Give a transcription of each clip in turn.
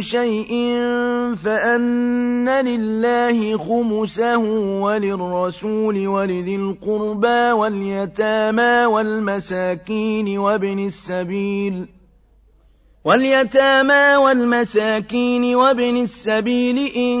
شيء فأن لله خمسه وللرسول ولذي القربى واليتامى والمساكين وابن السبيل واليتامى والمساكين وابن السبيل إن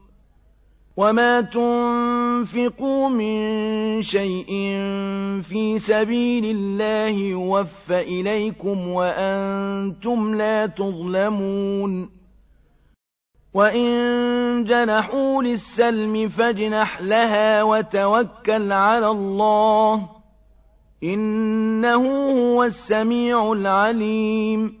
وما تنفقوا من شيء في سبيل الله يوف إليكم وأنتم لا تظلمون وإن جنحوا للسلم فاجنح لها وتوكل على الله إنه هو السميع العليم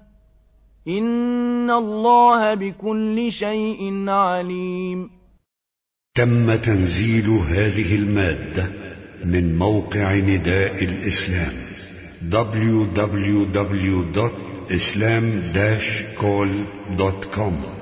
إن الله بكل شيء عليم. تم تنزيل هذه المادة من موقع نداء الإسلام www.islam-call.com